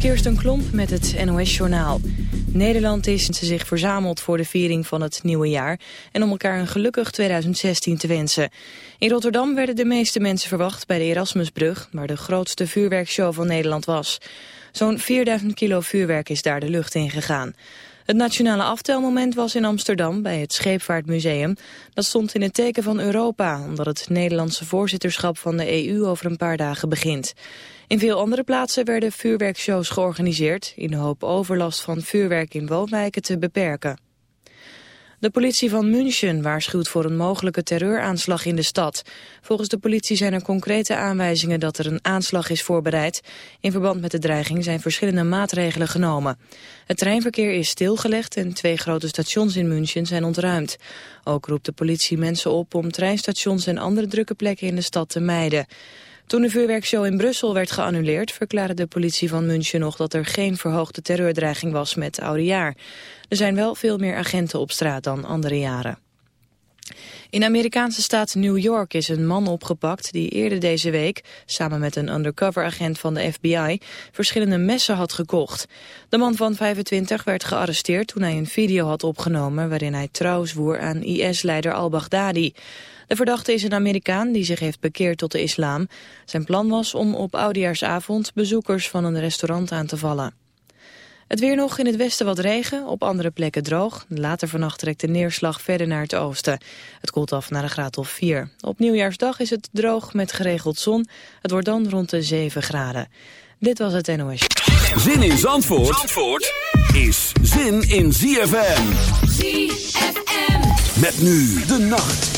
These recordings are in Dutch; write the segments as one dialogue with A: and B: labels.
A: Kirsten Klomp met het NOS-journaal. Nederland is zich verzameld voor de viering van het nieuwe jaar... en om elkaar een gelukkig 2016 te wensen. In Rotterdam werden de meeste mensen verwacht bij de Erasmusbrug... waar de grootste vuurwerkshow van Nederland was. Zo'n 4000 kilo vuurwerk is daar de lucht in gegaan. Het nationale aftelmoment was in Amsterdam bij het Scheepvaartmuseum. Dat stond in het teken van Europa, omdat het Nederlandse voorzitterschap van de EU over een paar dagen begint. In veel andere plaatsen werden vuurwerkshows georganiseerd... in de hoop overlast van vuurwerk in woonwijken te beperken. De politie van München waarschuwt voor een mogelijke terreuraanslag in de stad. Volgens de politie zijn er concrete aanwijzingen dat er een aanslag is voorbereid. In verband met de dreiging zijn verschillende maatregelen genomen. Het treinverkeer is stilgelegd en twee grote stations in München zijn ontruimd. Ook roept de politie mensen op om treinstations en andere drukke plekken in de stad te mijden. Toen de vuurwerkshow in Brussel werd geannuleerd... verklaarde de politie van München nog dat er geen verhoogde terreurdreiging was met oudejaar. Er zijn wel veel meer agenten op straat dan andere jaren. In Amerikaanse staat New York is een man opgepakt die eerder deze week, samen met een undercover agent van de FBI, verschillende messen had gekocht. De man van 25 werd gearresteerd toen hij een video had opgenomen waarin hij trouw zwoer aan IS-leider al-Baghdadi. De verdachte is een Amerikaan die zich heeft bekeerd tot de islam. Zijn plan was om op oudejaarsavond bezoekers van een restaurant aan te vallen. Het weer nog in het westen wat regen, op andere plekken droog. Later vannacht trekt de neerslag verder naar het oosten. Het koelt af naar een graad of 4. Op nieuwjaarsdag is het droog met geregeld zon. Het wordt dan rond de 7 graden. Dit was het NOS.
B: Zin in Zandvoort, Zandvoort is zin in ZFM.
C: ZFM.
B: Met nu de nacht.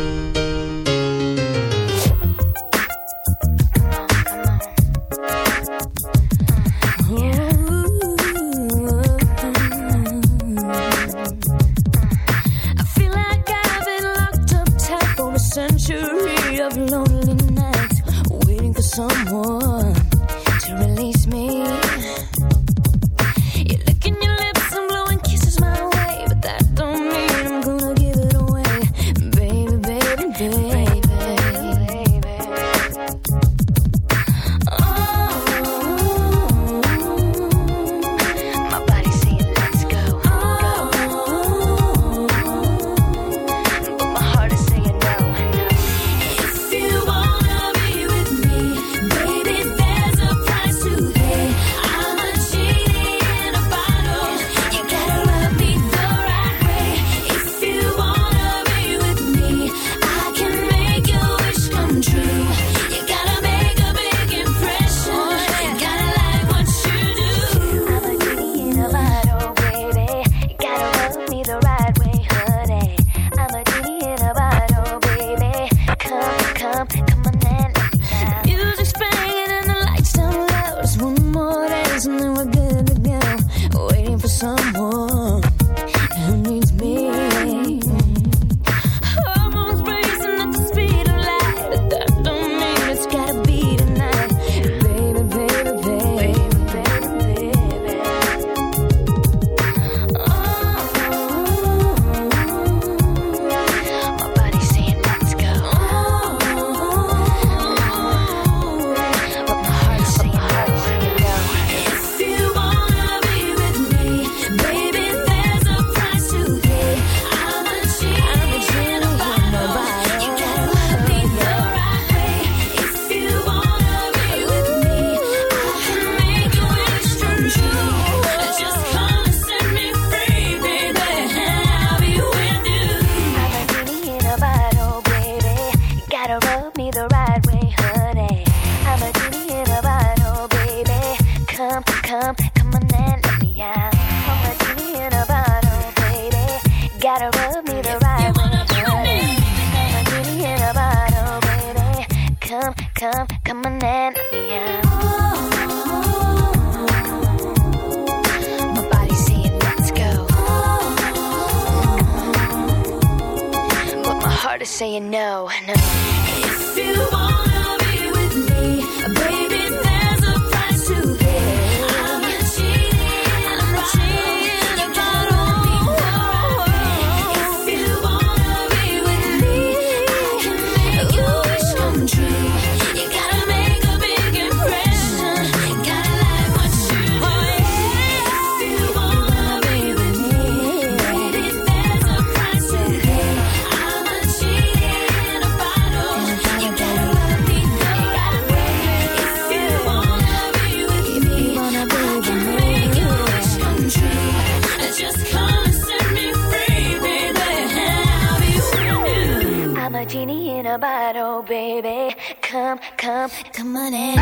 B: a bottle, baby. Come,
D: come, come on in.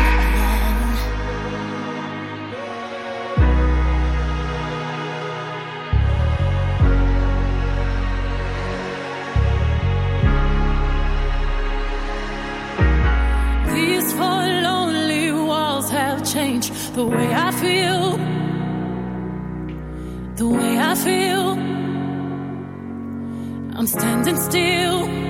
D: These four lonely walls have changed the way I feel.
E: The way I feel. I'm standing still.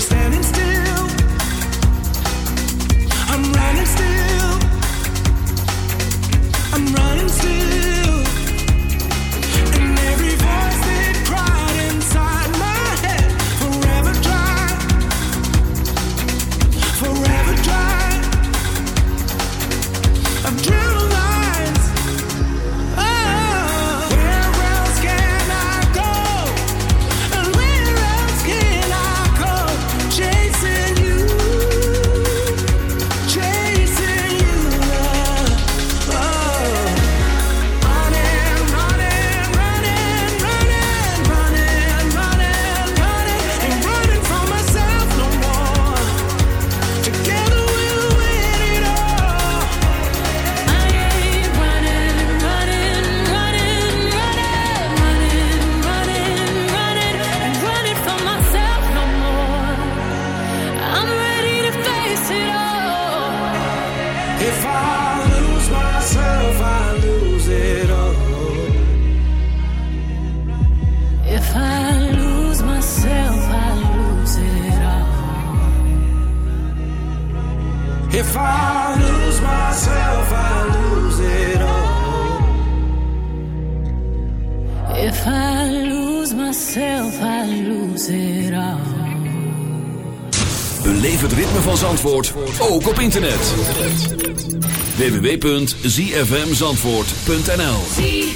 F: Ook
G: www.zfmzandvoort.nl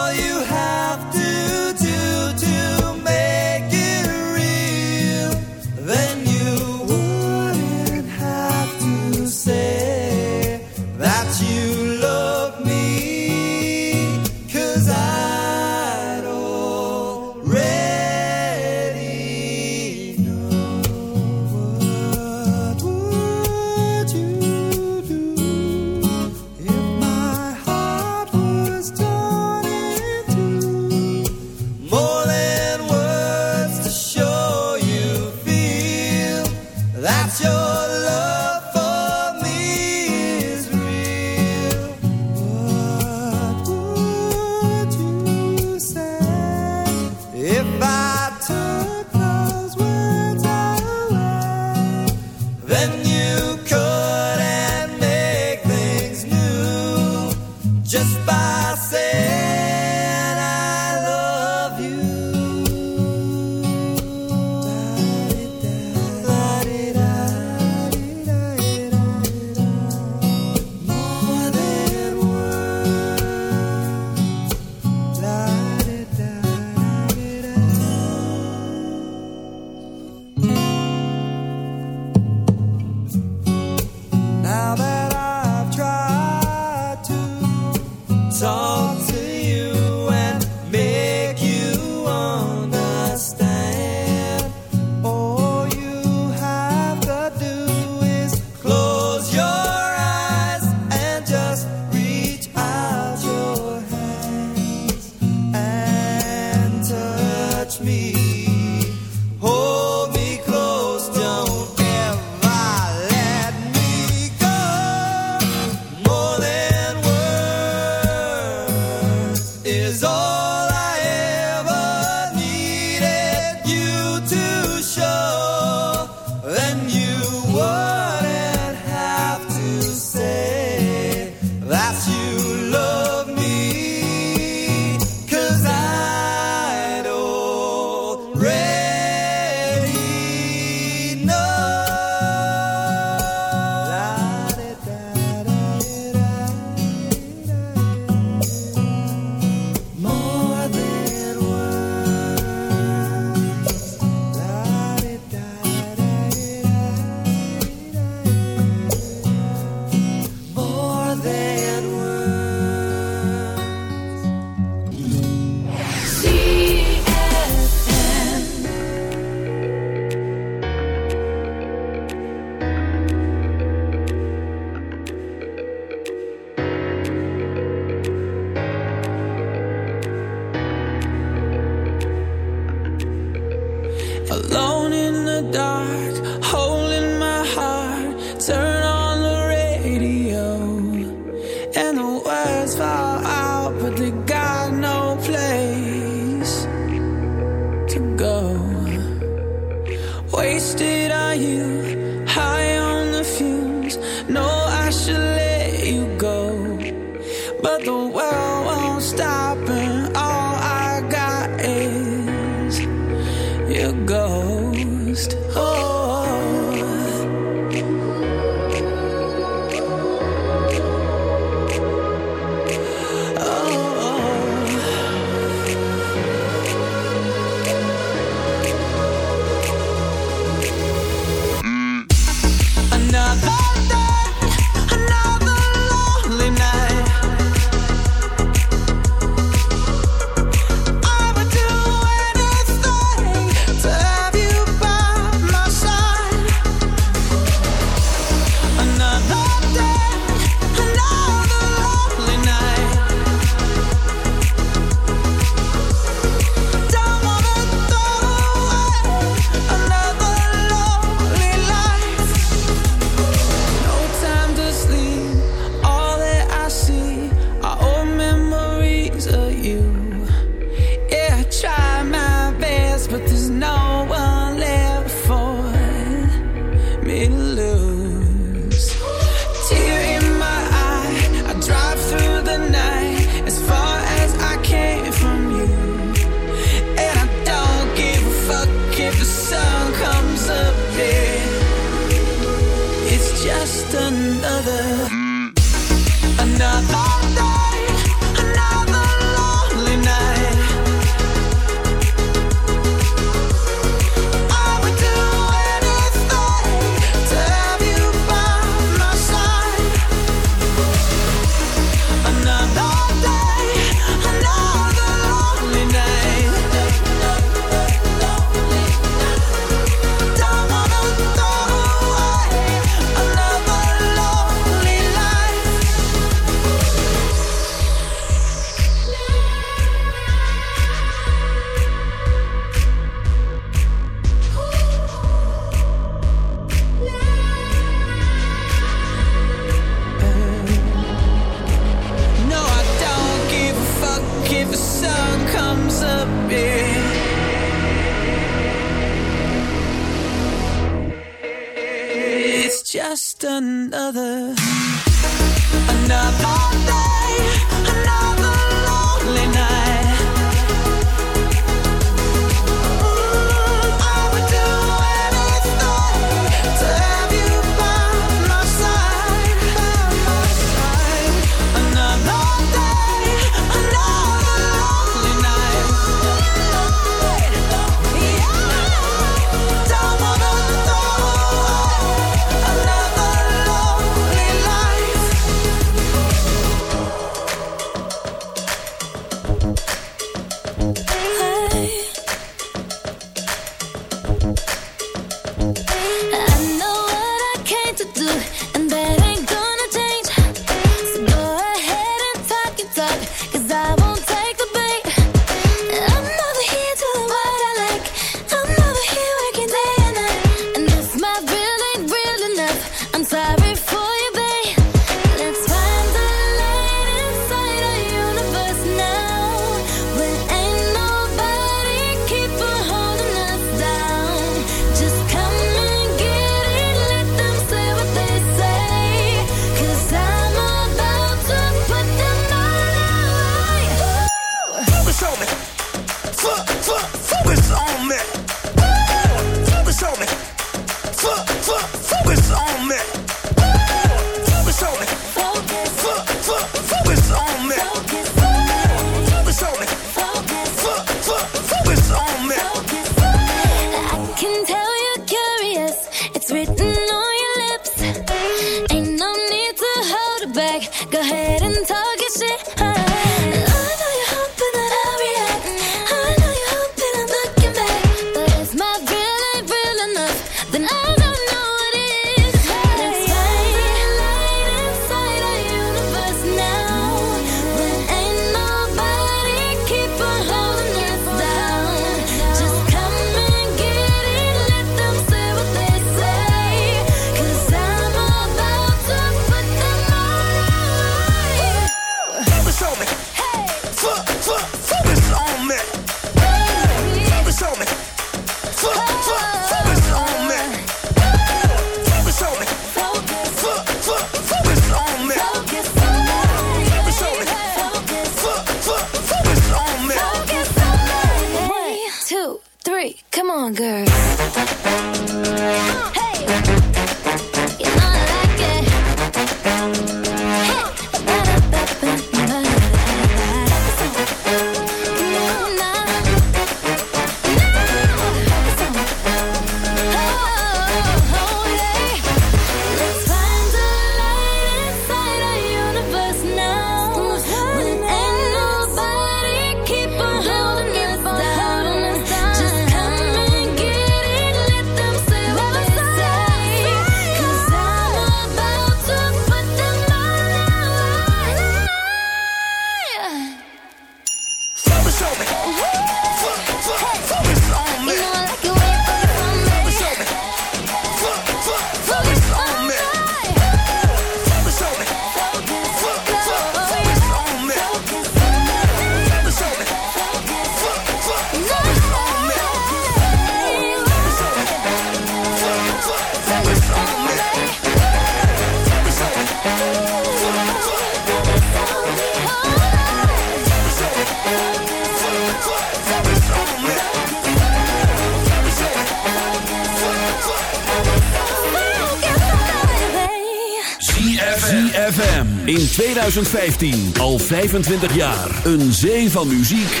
B: In 2015, al 25 jaar. Een zee van muziek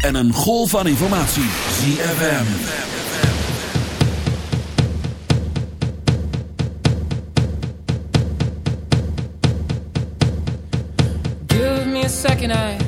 B: en een golf van informatie. ZFM.
H: Give me a second, I,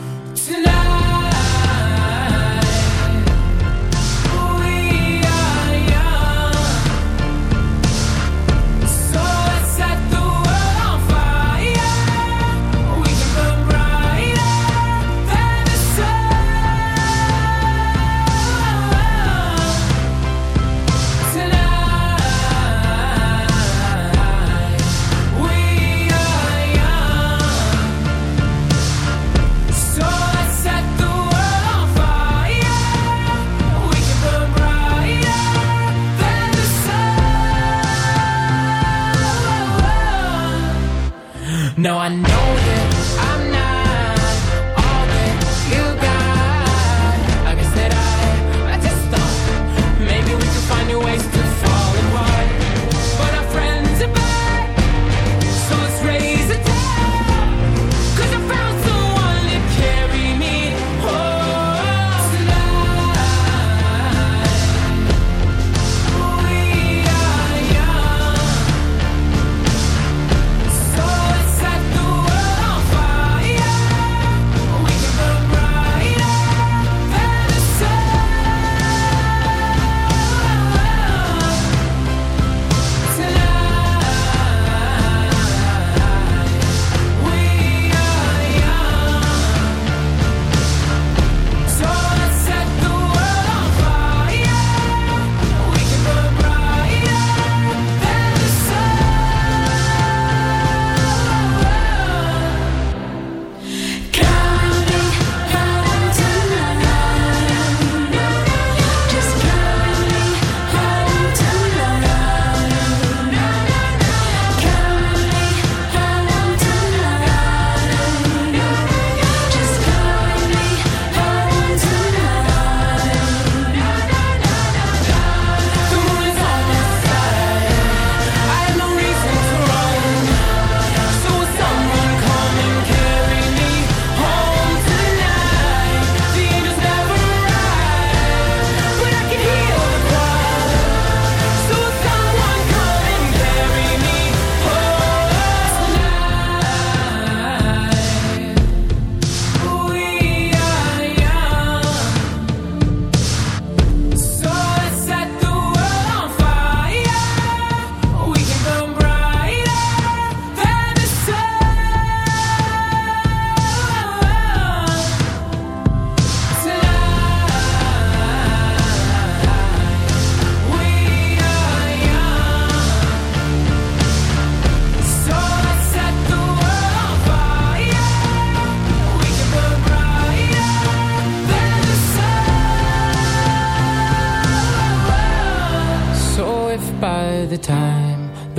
H: No, I know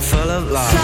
I: full of love.